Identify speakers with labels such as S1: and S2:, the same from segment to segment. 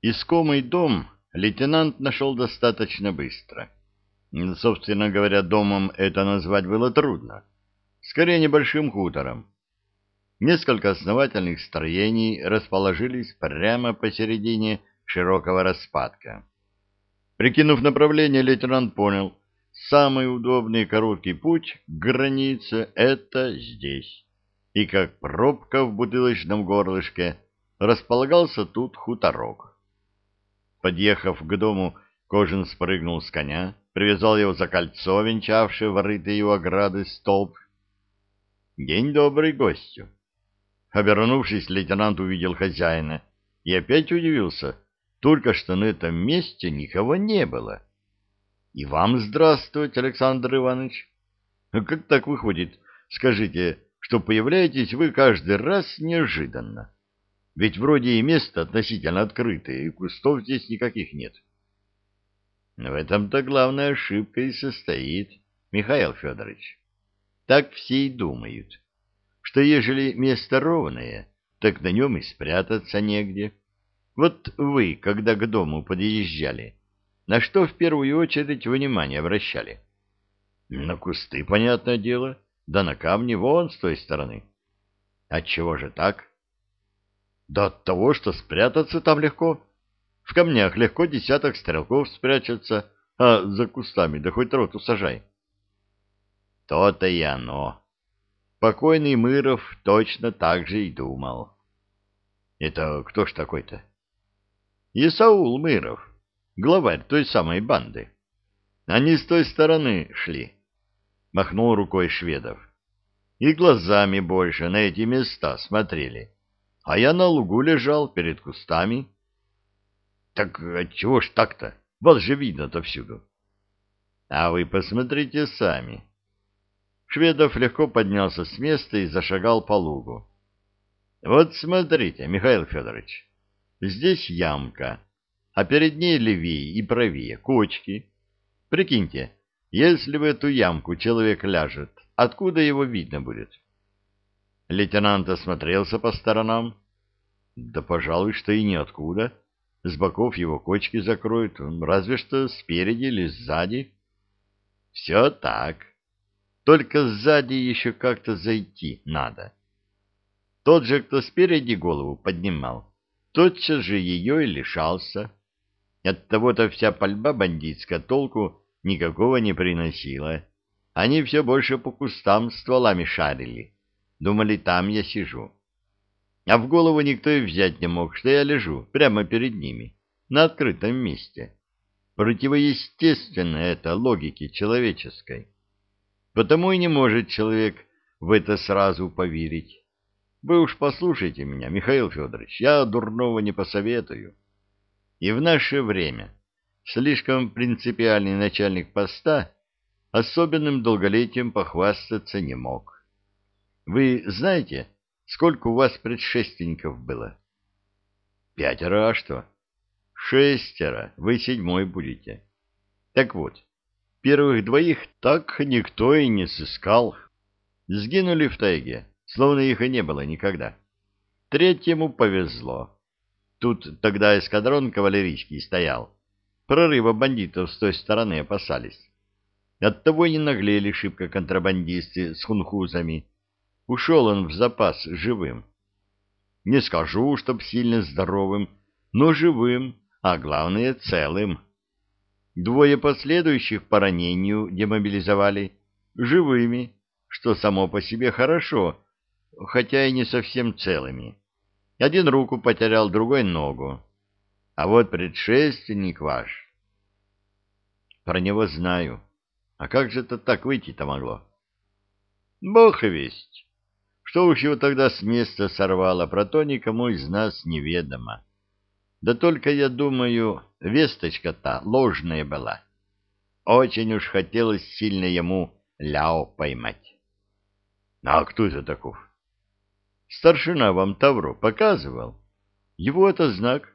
S1: Искомый дом лейтенант нашел достаточно быстро. Собственно говоря, домом это назвать было трудно. Скорее, небольшим хутором. Несколько основательных строений расположились прямо посередине широкого распадка. Прикинув направление, лейтенант понял, самый удобный короткий путь к границе — это здесь. И как пробка в бутылочном горлышке располагался тут хуторок. Подъехав к дому, Кожин спрыгнул с коня, привязал его за кольцо, венчавшее врытые у ограды столб. «День добрый гостю!» Обернувшись, лейтенант увидел хозяина и опять удивился. Только что на этом месте никого не было. И вам здравствуйте, Александр Иванович. Как так выходит, скажите, что появляетесь вы каждый раз неожиданно? Ведь вроде и место относительно открытое, и кустов здесь никаких нет. В этом-то главная ошибка и состоит, Михаил Федорович. Так все и думают что ежели место ровное, так на нем и спрятаться негде. Вот вы, когда к дому подъезжали, на что в первую очередь внимание обращали? На кусты, понятное дело, да на камни вон с той стороны. Отчего же так? Да от того, что спрятаться там легко. В камнях легко десяток стрелков спрячется, а за кустами да хоть роту сажай. То-то и оно. Покойный Мыров точно так же и думал. Это кто ж такой-то? Исаул Мыров, главарь той самой банды. Они с той стороны шли, махнул рукой шведов. И глазами больше на эти места смотрели. А я на лугу лежал перед кустами. Так чего ж так-то? Вас же видно-то всюду. А вы посмотрите сами. Шведов легко поднялся с места и зашагал по лугу. Вот смотрите, Михаил Федорович, здесь ямка, а перед ней левее и правее кочки. Прикиньте, если в эту ямку человек ляжет, откуда его видно будет? Лейтенант осмотрелся по сторонам. Да, пожалуй, что и ниоткуда. С боков его кочки закроют, разве что спереди или сзади. Все так. Только сзади еще как-то зайти надо. Тот же, кто спереди голову поднимал, тотчас же ее и лишался. Оттого-то вся пальба бандитская толку никакого не приносила. Они все больше по кустам стволами шарили. Думали, там я сижу. А в голову никто и взять не мог, что я лежу прямо перед ними, на открытом месте. Противоестественно это логике человеческой. Потому и не может человек в это сразу поверить. Вы уж послушайте меня, Михаил Федорович, я дурного не посоветую. И в наше время слишком принципиальный начальник поста особенным долголетием похвастаться не мог. Вы знаете, сколько у вас предшественников было? Пятеро, а что? Шестеро, вы седьмой будете. Так вот, Первых двоих так никто и не сыскал. Сгинули в тайге, словно их и не было никогда. Третьему повезло. Тут тогда эскадрон кавалерийский стоял. Прорыва бандитов с той стороны опасались. Оттого и не наглели шибко контрабандисты с хунхузами. Ушел он в запас живым. Не скажу, чтоб сильно здоровым, но живым, а главное целым. Двое последующих по ранению демобилизовали живыми, что само по себе хорошо, хотя и не совсем целыми. Один руку потерял, другой ногу. А вот предшественник ваш... Про него знаю. А как же это так выйти-то могло? Бог весть. Что уж его тогда с места сорвало, про то никому из нас неведомо. Да только, я думаю, весточка-то ложная была. Очень уж хотелось сильно ему ляо поймать. А кто это таков? Старшина вам Тавро показывал. Его это знак.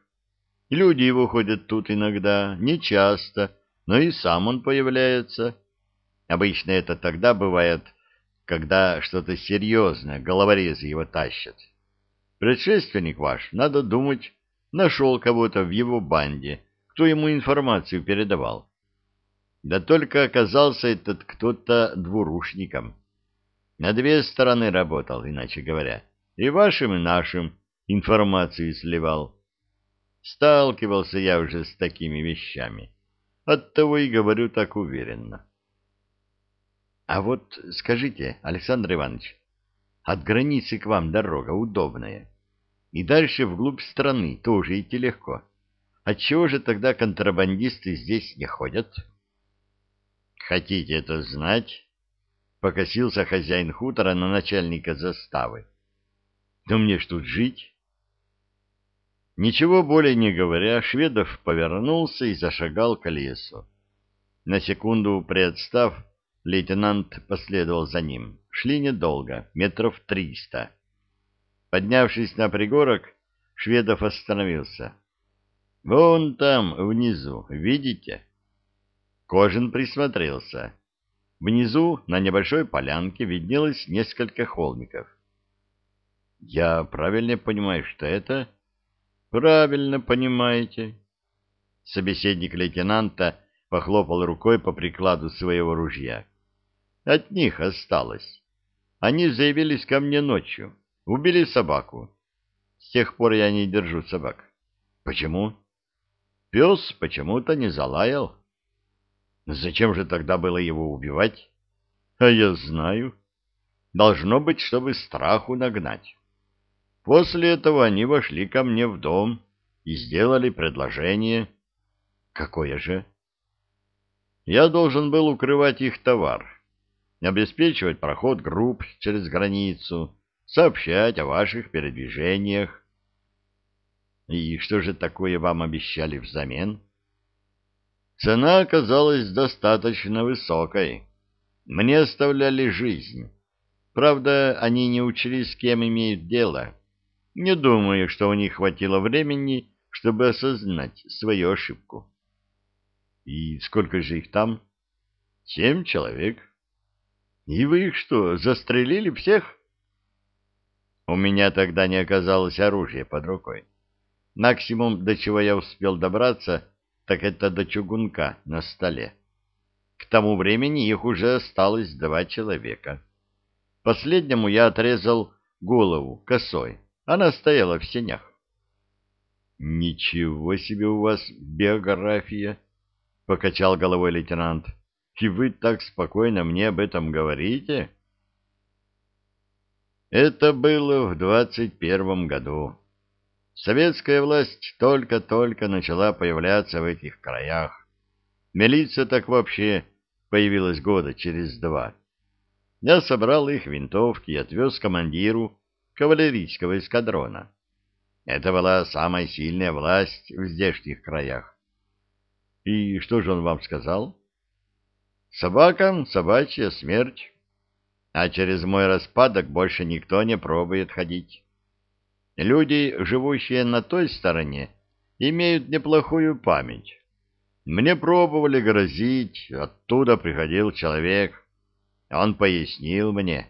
S1: Люди его ходят тут иногда, не часто, но и сам он появляется. Обычно это тогда бывает, когда что-то серьезное, головорезы его тащат. Предшественник ваш, надо думать, нашел кого-то в его банде, кто ему информацию передавал. Да только оказался этот кто-то двурушником. На две стороны работал, иначе говоря, и вашим, и нашим информацию сливал. Сталкивался я уже с такими вещами. Оттого и говорю так уверенно. А вот скажите, Александр Иванович, от границы к вам дорога удобная. И дальше вглубь страны тоже идти легко. Отчего же тогда контрабандисты здесь не ходят? Хотите это знать? Покосился хозяин хутора на начальника заставы. Да мне ж тут жить? Ничего более не говоря, Шведов повернулся и зашагал к лесу. На секунду приотстав, лейтенант последовал за ним. Шли недолго, метров триста. Поднявшись на пригорок, Шведов остановился. «Вон там, внизу, видите?» Кожин присмотрелся. Внизу, на небольшой полянке, виднелось несколько холмиков. «Я правильно понимаю, что это...» «Правильно понимаете». Собеседник лейтенанта похлопал рукой по прикладу своего ружья. «От них осталось. Они заявились ко мне ночью, убили собаку. С тех пор я не держу собак. Почему? Пес почему-то не залаял. Зачем же тогда было его убивать? А я знаю. Должно быть, чтобы страху нагнать. После этого они вошли ко мне в дом и сделали предложение. Какое же? Я должен был укрывать их товар, обеспечивать проход групп через границу, сообщать о ваших передвижениях. И что же такое вам обещали взамен? Цена оказалась достаточно высокой. Мне оставляли жизнь. Правда, они не учли, с кем имеют дело. Не думаю, что у них хватило времени, чтобы осознать свою ошибку. И сколько же их там? Семь человек. И вы их что, застрелили всех? У меня тогда не оказалось оружия под рукой. Максимум, до чего я успел добраться, так это до чугунка на столе. К тому времени их уже осталось два человека. Последнему я отрезал голову косой. Она стояла в сенях. «Ничего себе у вас биография!» — покачал головой лейтенант. «И вы так спокойно мне об этом говорите?» Это было в двадцать первом году. Советская власть только-только начала появляться в этих краях. Милиция так вообще появилась года через два. Я собрал их винтовки и отвез командиру кавалерийского эскадрона. Это была самая сильная власть в здешних краях. И что же он вам сказал? Собакам собачья смерть а через мой распадок больше никто не пробует ходить. Люди, живущие на той стороне, имеют неплохую память. Мне пробовали грозить, оттуда приходил человек. Он пояснил мне,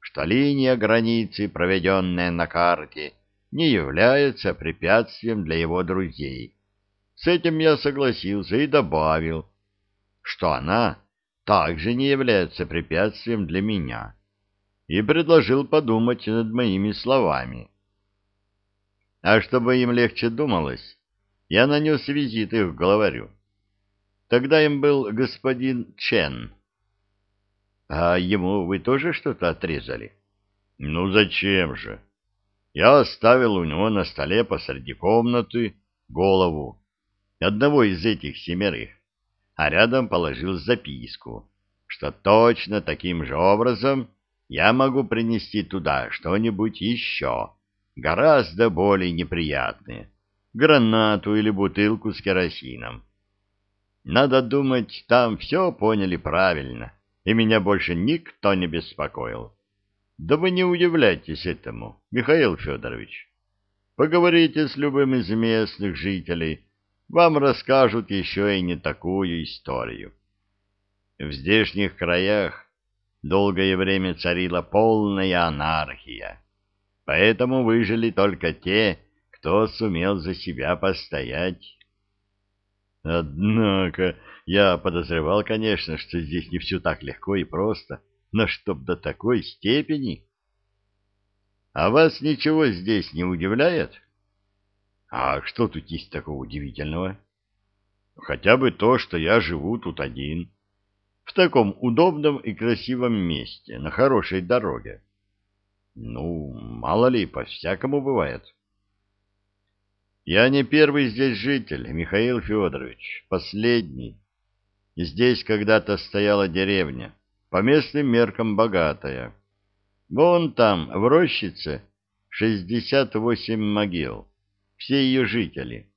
S1: что линия границы, проведенная на карте, не является препятствием для его друзей. С этим я согласился и добавил, что она также не является препятствием для меня, и предложил подумать над моими словами. А чтобы им легче думалось, я нанес визит их главарю. Тогда им был господин Чен. А ему вы тоже что-то отрезали? Ну зачем же? Я оставил у него на столе посреди комнаты голову одного из этих семерых а рядом положил записку, что точно таким же образом я могу принести туда что-нибудь еще, гораздо более неприятное, гранату или бутылку с керосином. Надо думать, там все поняли правильно, и меня больше никто не беспокоил. Да вы не удивляйтесь этому, Михаил Федорович. Поговорите с любым из местных жителей, вам расскажут еще и не такую историю. В здешних краях долгое время царила полная анархия, поэтому выжили только те, кто сумел за себя постоять. Однако я подозревал, конечно, что здесь не все так легко и просто, но чтоб до такой степени. А вас ничего здесь не удивляет? А что тут есть такого удивительного? Хотя бы то, что я живу тут один, в таком удобном и красивом месте, на хорошей дороге. Ну, мало ли, по-всякому бывает. Я не первый здесь житель, Михаил Федорович, последний. Здесь когда-то стояла деревня, по местным меркам богатая. Вон там, в рощице, шестьдесят восемь могил, все ее жители.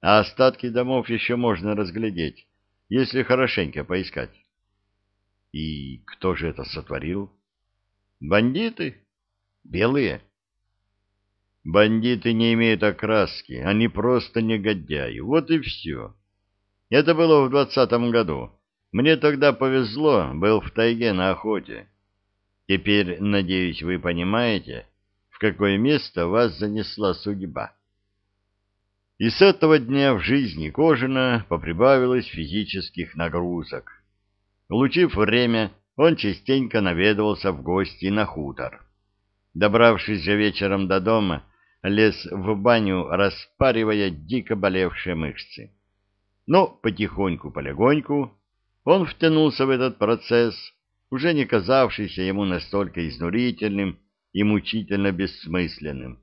S1: А остатки домов еще можно разглядеть, если хорошенько поискать. И кто же это сотворил? Бандиты? Белые? Бандиты не имеют окраски, они просто негодяи. Вот и все. Это было в двадцатом году. Мне тогда повезло, был в тайге на охоте. Теперь, надеюсь, вы понимаете, в какое место вас занесла судьба. И с этого дня в жизни Кожина поприбавилось физических нагрузок. Улучив время, он частенько наведывался в гости на хутор. Добравшись же вечером до дома, лез в баню, распаривая дико болевшие мышцы. Но потихоньку-полегоньку он втянулся в этот процесс, уже не казавшийся ему настолько изнурительным и мучительно бессмысленным.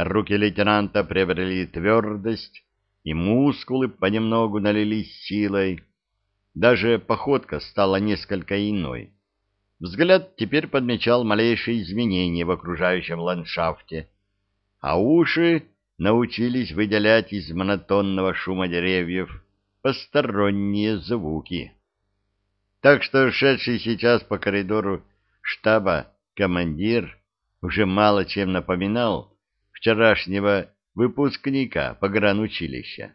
S1: Руки лейтенанта приобрели твердость, и мускулы понемногу налились силой, даже походка стала несколько иной. Взгляд теперь подмечал малейшие изменения в окружающем ландшафте, а уши научились выделять из монотонного шума деревьев посторонние звуки. Так что шедший сейчас по коридору штаба командир уже мало чем напоминал вчерашнего выпускника погранучилища,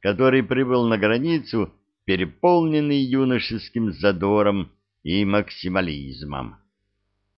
S1: который прибыл на границу переполненный юношеским задором и максимализмом.